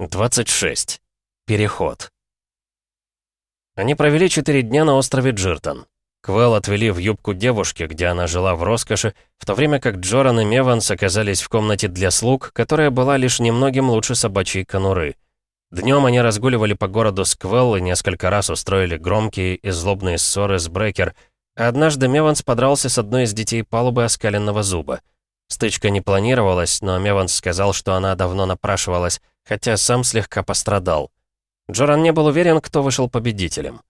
26. Переход. Они провели четыре дня на острове Джиртон. Квел отвели в юбку девушки, где она жила в роскоши, в то время как Джоран и Меванс оказались в комнате для слуг, которая была лишь немногим лучше собачьей конуры. Днем они разгуливали по городу с Квел и несколько раз устроили громкие и злобные ссоры с Брекер, а однажды Меванс подрался с одной из детей палубы оскаленного зуба. Стычка не планировалась, но Меванс сказал, что она давно напрашивалась, хотя сам слегка пострадал. Джоран не был уверен, кто вышел победителем.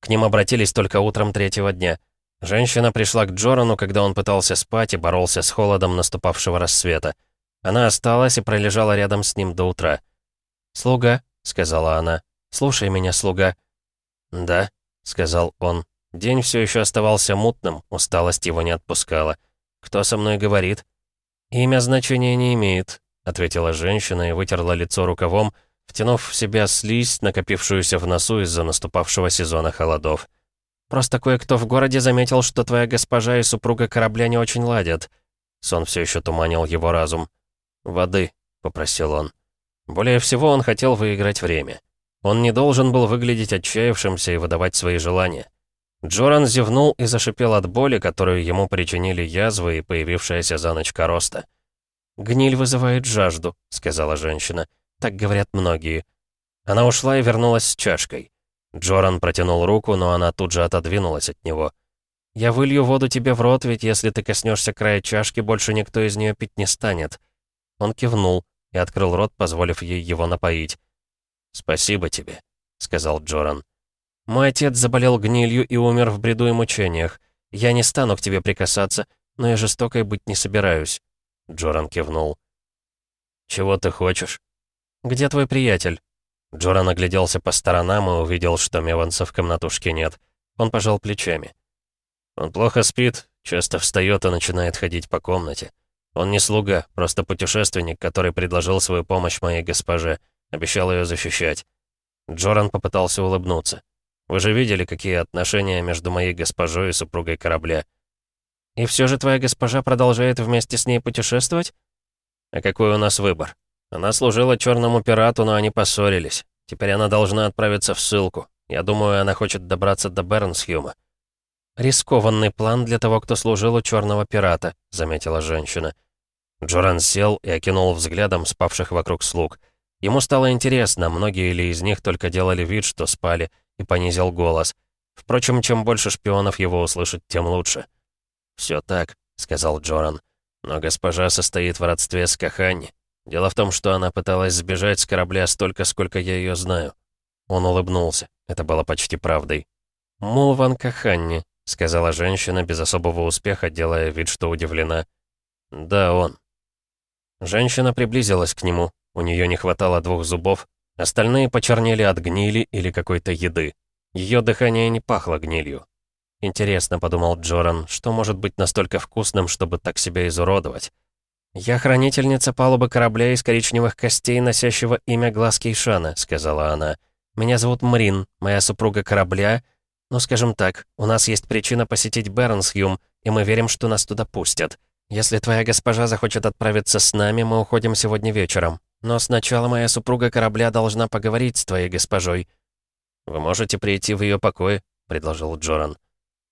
К ним обратились только утром третьего дня. Женщина пришла к Джорану, когда он пытался спать и боролся с холодом наступавшего рассвета. Она осталась и пролежала рядом с ним до утра. «Слуга», — сказала она, — «слушай меня, слуга». «Да», — сказал он. День все еще оставался мутным, усталость его не отпускала. «Кто со мной говорит?» «Имя значения не имеет», — ответила женщина и вытерла лицо рукавом, втянув в себя слизь, накопившуюся в носу из-за наступавшего сезона холодов. «Просто кое-кто в городе заметил, что твоя госпожа и супруга корабля не очень ладят». Сон все еще туманил его разум. «Воды», — попросил он. Более всего он хотел выиграть время. Он не должен был выглядеть отчаявшимся и выдавать свои желания. Джоран зевнул и зашипел от боли, которую ему причинили язвы и появившаяся за ночь короста. «Гниль вызывает жажду», — сказала женщина. «Так говорят многие». Она ушла и вернулась с чашкой. Джоран протянул руку, но она тут же отодвинулась от него. «Я вылью воду тебе в рот, ведь если ты коснешься края чашки, больше никто из нее пить не станет». Он кивнул и открыл рот, позволив ей его напоить. «Спасибо тебе», — сказал Джоран. «Мой отец заболел гнилью и умер в бреду и мучениях. Я не стану к тебе прикасаться, но я жестокой быть не собираюсь». Джоран кивнул. «Чего ты хочешь?» «Где твой приятель?» Джоран огляделся по сторонам и увидел, что Меванса в комнатушке нет. Он пожал плечами. «Он плохо спит, часто встает и начинает ходить по комнате. Он не слуга, просто путешественник, который предложил свою помощь моей госпоже, обещал ее защищать». Джоран попытался улыбнуться. «Вы же видели, какие отношения между моей госпожой и супругой корабля. И все же твоя госпожа продолжает вместе с ней путешествовать? А какой у нас выбор? Она служила черному пирату, но они поссорились. Теперь она должна отправиться в ссылку. Я думаю, она хочет добраться до Бернсхюма. «Рискованный план для того, кто служил у черного пирата», — заметила женщина. Джоран сел и окинул взглядом спавших вокруг слуг. Ему стало интересно, многие ли из них только делали вид, что спали, и понизил голос. Впрочем, чем больше шпионов его услышать, тем лучше. «Все так», — сказал Джоран. «Но госпожа состоит в родстве с Кахань. Дело в том, что она пыталась сбежать с корабля столько, сколько я ее знаю». Он улыбнулся. Это было почти правдой. «Мулван Каханни», — сказала женщина без особого успеха, делая вид, что удивлена. «Да, он». Женщина приблизилась к нему. У нее не хватало двух зубов. Остальные почернели от гнили или какой-то еды. Ее дыхание не пахло гнилью. Интересно, подумал Джоран, что может быть настолько вкусным, чтобы так себя изуродовать? «Я хранительница палубы корабля из коричневых костей, носящего имя Глаз Кейшана», — сказала она. «Меня зовут Мрин, моя супруга корабля. Ну, скажем так, у нас есть причина посетить Бернсхюм, и мы верим, что нас туда пустят. Если твоя госпожа захочет отправиться с нами, мы уходим сегодня вечером. Но сначала моя супруга корабля должна поговорить с твоей госпожой». «Вы можете прийти в ее покой», — предложил Джоран.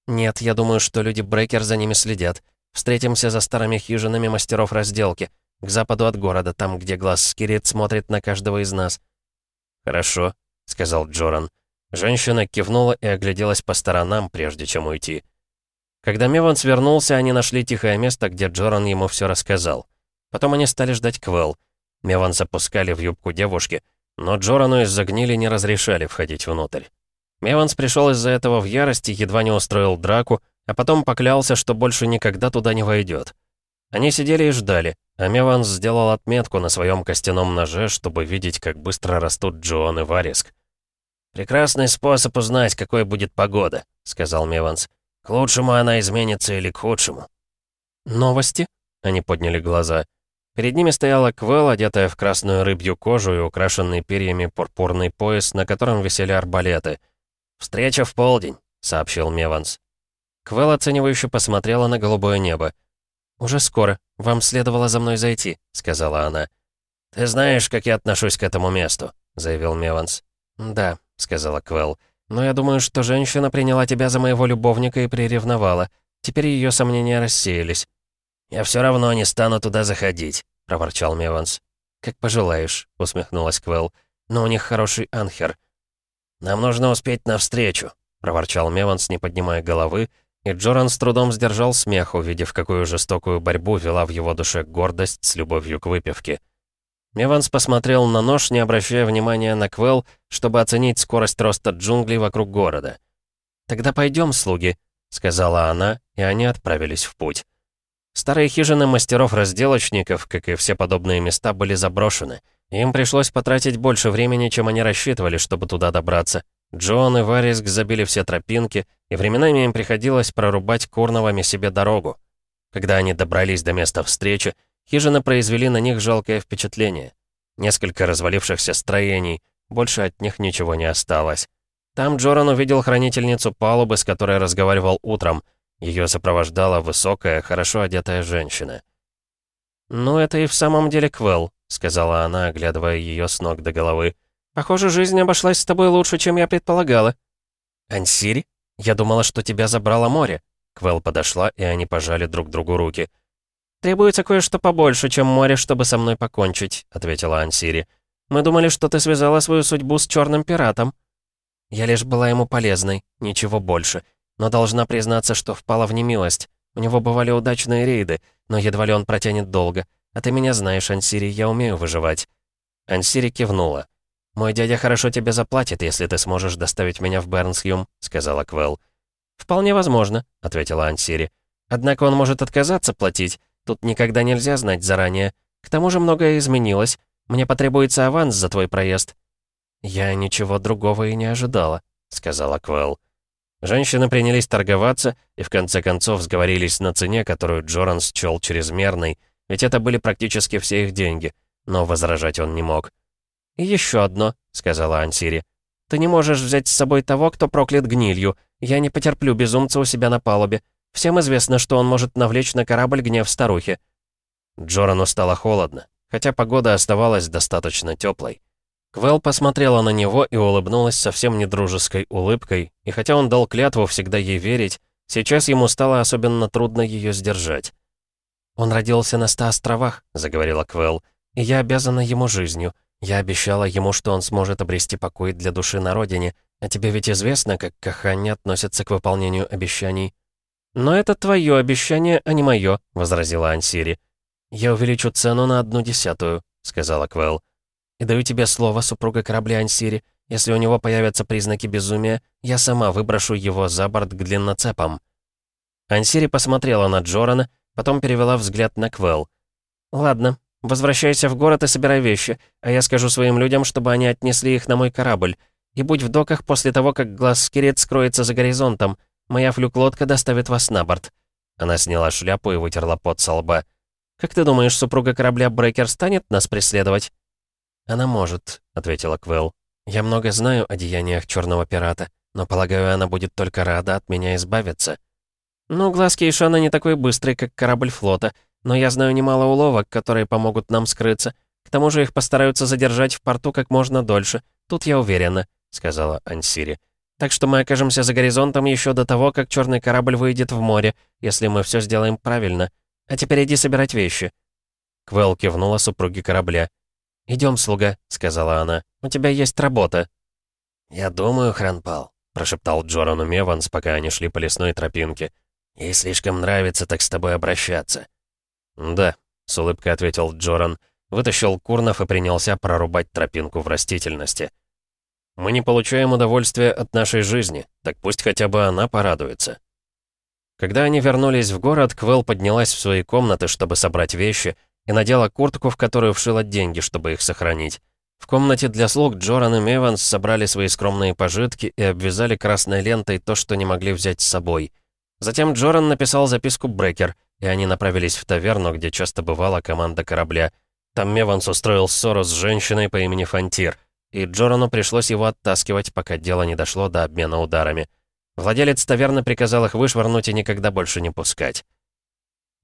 «Нет, я думаю, что люди Брейкер за ними следят. Встретимся за старыми хижинами мастеров разделки, к западу от города, там, где глаз Скирит смотрит на каждого из нас». «Хорошо», — сказал Джоран. Женщина кивнула и огляделась по сторонам, прежде чем уйти. Когда Меванс свернулся, они нашли тихое место, где Джоран ему все рассказал. Потом они стали ждать Квелл. Меванс запускали в юбку девушки, но Джорану из-за гнили не разрешали входить внутрь. Меванс пришел из-за этого в ярости, едва не устроил драку, а потом поклялся, что больше никогда туда не войдет. Они сидели и ждали, а Меванс сделал отметку на своем костяном ноже, чтобы видеть, как быстро растут Джон и Вариск. «Прекрасный способ узнать, какой будет погода», — сказал Меванс. «К лучшему она изменится или к худшему». «Новости?» — они подняли глаза. Перед ними стояла Квел, одетая в красную рыбью кожу и украшенный перьями пурпурный пояс, на котором висели арбалеты. «Встреча в полдень», — сообщил Меванс. Квел оценивающе посмотрела на голубое небо. «Уже скоро. Вам следовало за мной зайти», — сказала она. «Ты знаешь, как я отношусь к этому месту», — заявил Меванс. «Да», — сказала Квел. «Но я думаю, что женщина приняла тебя за моего любовника и приревновала. Теперь ее сомнения рассеялись». «Я все равно не стану туда заходить», — проворчал Меванс. «Как пожелаешь», — усмехнулась Квел. «Но у них хороший анхер. «Нам нужно успеть навстречу», — проворчал Меванс, не поднимая головы, и Джоран с трудом сдержал смех, увидев, какую жестокую борьбу вела в его душе гордость с любовью к выпивке. Меванс посмотрел на нож, не обращая внимания на Квел, чтобы оценить скорость роста джунглей вокруг города. «Тогда пойдем, слуги», — сказала она, и они отправились в путь. Старые хижины мастеров-разделочников, как и все подобные места, были заброшены — им пришлось потратить больше времени, чем они рассчитывали, чтобы туда добраться. Джон и Вариск забили все тропинки, и временами им приходилось прорубать корновами себе дорогу. Когда они добрались до места встречи, хижины произвели на них жалкое впечатление. Несколько развалившихся строений, больше от них ничего не осталось. Там Джоран увидел хранительницу палубы, с которой разговаривал утром. Ее сопровождала высокая, хорошо одетая женщина. «Ну, это и в самом деле Квелл», — сказала она, оглядывая ее с ног до головы. «Похоже, жизнь обошлась с тобой лучше, чем я предполагала». «Ансири? Я думала, что тебя забрало море». Квел подошла, и они пожали друг другу руки. «Требуется кое-что побольше, чем море, чтобы со мной покончить», — ответила Ансири. «Мы думали, что ты связала свою судьбу с черным пиратом». «Я лишь была ему полезной, ничего больше. Но должна признаться, что впала в немилость. У него бывали удачные рейды, но едва ли он протянет долго. «А ты меня знаешь, Ансири, я умею выживать». Ансири кивнула. «Мой дядя хорошо тебе заплатит, если ты сможешь доставить меня в Бернсхюм», — сказала Квелл. «Вполне возможно», — ответила Ансири. «Однако он может отказаться платить. Тут никогда нельзя знать заранее. К тому же многое изменилось. Мне потребуется аванс за твой проезд». «Я ничего другого и не ожидала», — сказала Квелл. Женщины принялись торговаться и в конце концов сговорились на цене, которую Джоранс счёл чрезмерной — ведь это были практически все их деньги, но возражать он не мог. «И еще одно», — сказала Ансири. «Ты не можешь взять с собой того, кто проклят гнилью. Я не потерплю безумца у себя на палубе. Всем известно, что он может навлечь на корабль гнев старухи». Джорану стало холодно, хотя погода оставалась достаточно теплой. Квел посмотрела на него и улыбнулась совсем недружеской улыбкой, и хотя он дал клятву всегда ей верить, сейчас ему стало особенно трудно ее сдержать. «Он родился на ста островах», — заговорила Квелл, «и я обязана ему жизнью. Я обещала ему, что он сможет обрести покой для души на родине. А тебе ведь известно, как Кахани относятся к выполнению обещаний». «Но это твое обещание, а не мое», — возразила Ансири. «Я увеличу цену на одну десятую», — сказала Квелл. «И даю тебе слово, супруга корабля Ансири, если у него появятся признаки безумия, я сама выброшу его за борт к длинноцепам». Ансири посмотрела на Джорана, Потом перевела взгляд на Квелл. «Ладно, возвращайся в город и собирай вещи, а я скажу своим людям, чтобы они отнесли их на мой корабль. И будь в доках после того, как глаз Скирет скроется за горизонтом. Моя флюк-лодка доставит вас на борт». Она сняла шляпу и вытерла пот со лба. «Как ты думаешь, супруга корабля Брекер станет нас преследовать?» «Она может», — ответила Квелл. «Я много знаю о деяниях черного пирата, но, полагаю, она будет только рада от меня избавиться». «Ну, глазки Ишана не такой быстрый, как корабль флота, но я знаю немало уловок, которые помогут нам скрыться. К тому же их постараются задержать в порту как можно дольше. Тут я уверена», — сказала Ансири. «Так что мы окажемся за горизонтом еще до того, как черный корабль выйдет в море, если мы все сделаем правильно. А теперь иди собирать вещи». Квел кивнула супруге корабля. «Идем, слуга», — сказала она. «У тебя есть работа». «Я думаю, Хранпал», — прошептал Джоран Умеванс, пока они шли по лесной тропинке. Ей слишком нравится так с тобой обращаться». «Да», — с улыбкой ответил Джоран, вытащил Курнов и принялся прорубать тропинку в растительности. «Мы не получаем удовольствия от нашей жизни, так пусть хотя бы она порадуется». Когда они вернулись в город, Квелл поднялась в свои комнаты, чтобы собрать вещи, и надела куртку, в которую вшила деньги, чтобы их сохранить. В комнате для слуг Джоран и Меванс собрали свои скромные пожитки и обвязали красной лентой то, что не могли взять с собой. Затем Джоран написал записку Брекер, и они направились в таверну, где часто бывала команда корабля. Там Меванс устроил ссору с женщиной по имени Фантир, и Джорану пришлось его оттаскивать, пока дело не дошло до обмена ударами. Владелец таверны приказал их вышвырнуть и никогда больше не пускать.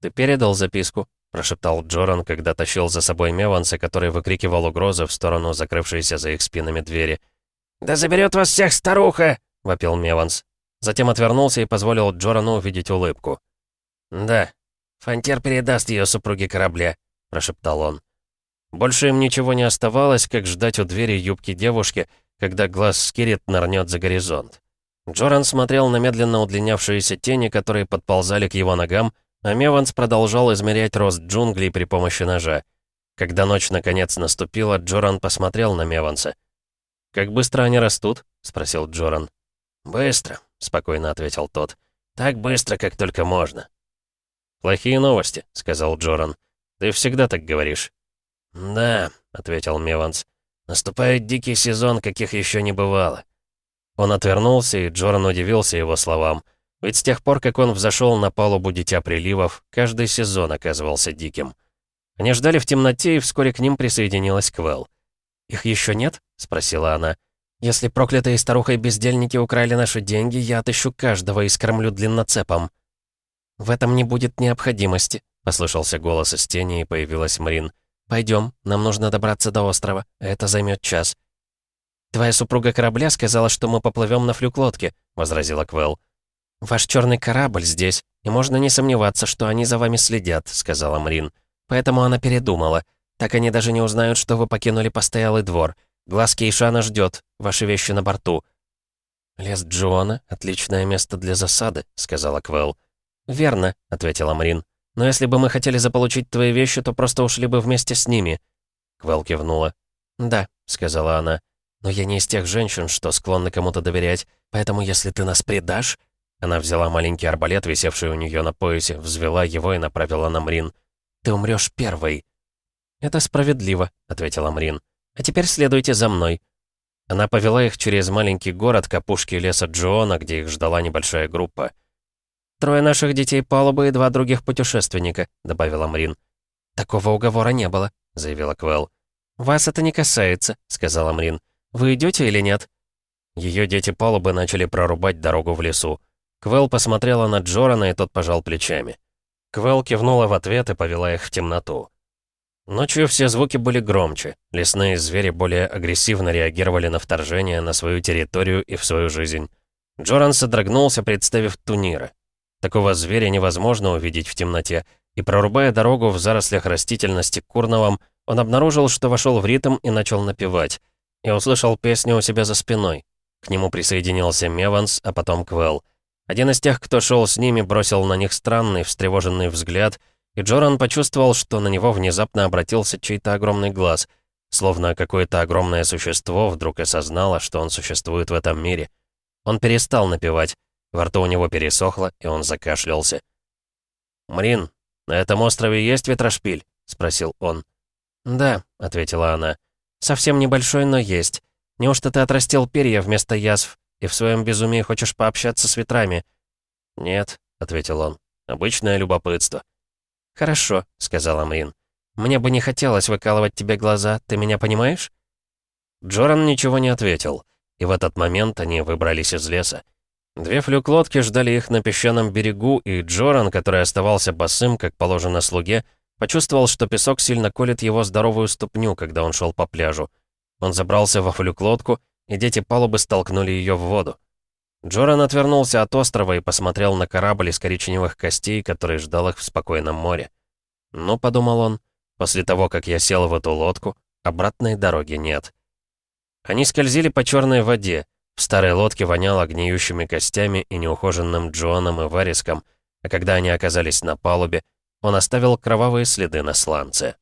«Ты передал записку?» — прошептал Джоран, когда тащил за собой Меванса, который выкрикивал угрозы в сторону закрывшейся за их спинами двери. «Да заберет вас всех старуха!» — вопил Меванс. Затем отвернулся и позволил Джорану увидеть улыбку. «Да, Фонтер передаст ее супруге корабля», — прошептал он. Больше им ничего не оставалось, как ждать у двери юбки девушки, когда глаз Скирит нырнет за горизонт. Джоран смотрел на медленно удлинявшиеся тени, которые подползали к его ногам, а Меванс продолжал измерять рост джунглей при помощи ножа. Когда ночь наконец наступила, Джоран посмотрел на Меванса. «Как быстро они растут?» — спросил Джоран. «Быстро», спокойно ответил тот. «Так быстро, как только можно». «Плохие новости», — сказал Джоран. «Ты всегда так говоришь». «Да», — ответил Меванс. «Наступает дикий сезон, каких еще не бывало». Он отвернулся, и Джоран удивился его словам. Ведь с тех пор, как он взошел на палубу Дитя Приливов, каждый сезон оказывался диким. Они ждали в темноте, и вскоре к ним присоединилась Квелл. «Их еще нет?» — спросила она. Если проклятые старухой бездельники украли наши деньги, я отыщу каждого и скормлю длинноцепом». «В этом не будет необходимости», — послышался голос из тени, и появилась Марин. «Пойдем, нам нужно добраться до острова, это займет час». «Твоя супруга корабля сказала, что мы поплывем на флюк-лодке», — возразила Квелл. «Ваш черный корабль здесь, и можно не сомневаться, что они за вами следят», — сказала Марин. «Поэтому она передумала. Так они даже не узнают, что вы покинули постоялый двор. «Глаз Кейшана ждет. Ваши вещи на борту». «Лес Джона — отличное место для засады», — сказала Квелл. «Верно», — ответила Мрин. «Но если бы мы хотели заполучить твои вещи, то просто ушли бы вместе с ними». Квелл кивнула. «Да», — сказала она. «Но я не из тех женщин, что склонны кому-то доверять, поэтому если ты нас предашь...» Она взяла маленький арбалет, висевший у нее на поясе, взвела его и направила на Мрин. «Ты умрёшь первой». «Это справедливо», — ответила Мрин. А теперь следуйте за мной». Она повела их через маленький город к опушке леса Джона, где их ждала небольшая группа. «Трое наших детей палубы и два других путешественника», — добавила Мрин. «Такого уговора не было», — заявила Квелл. «Вас это не касается», — сказала Мрин. «Вы идете или нет?» Ее дети палубы начали прорубать дорогу в лесу. Квелл посмотрела на Джорана, и тот пожал плечами. Квелл кивнула в ответ и повела их в темноту. Ночью все звуки были громче, лесные звери более агрессивно реагировали на вторжение на свою территорию и в свою жизнь. Джоран содрогнулся, представив Тунира. Такого зверя невозможно увидеть в темноте, и прорубая дорогу в зарослях растительности Курновом, он обнаружил, что вошел в ритм и начал напевать. И услышал песню у себя за спиной. К нему присоединился Меванс, а потом Квелл. Один из тех, кто шел с ними, бросил на них странный, встревоженный взгляд — и Джоран почувствовал, что на него внезапно обратился чей-то огромный глаз, словно какое-то огромное существо вдруг осознало, что он существует в этом мире. Он перестал напевать, во рту у него пересохло, и он закашлялся. «Мрин, на этом острове есть ветрошпиль?» — спросил он. «Да», — ответила она. «Совсем небольшой, но есть. Неужто ты отрастил перья вместо язв и в своем безумии хочешь пообщаться с ветрами?» «Нет», — ответил он. «Обычное любопытство». «Хорошо», — сказал Амрин. «Мне бы не хотелось выкалывать тебе глаза, ты меня понимаешь?» Джоран ничего не ответил, и в этот момент они выбрались из леса. Две флюк-лодки ждали их на песчаном берегу, и Джоран, который оставался босым, как положено слуге, почувствовал, что песок сильно колет его здоровую ступню, когда он шел по пляжу. Он забрался во флюк-лодку, и дети палубы столкнули ее в воду. Джоран отвернулся от острова и посмотрел на корабль из коричневых костей, который ждал их в спокойном море. «Ну», — подумал он, — «после того, как я сел в эту лодку, обратной дороги нет». Они скользили по черной воде. В старой лодке воняло гниющими костями и неухоженным Джоном и Вариском, а когда они оказались на палубе, он оставил кровавые следы на сланце.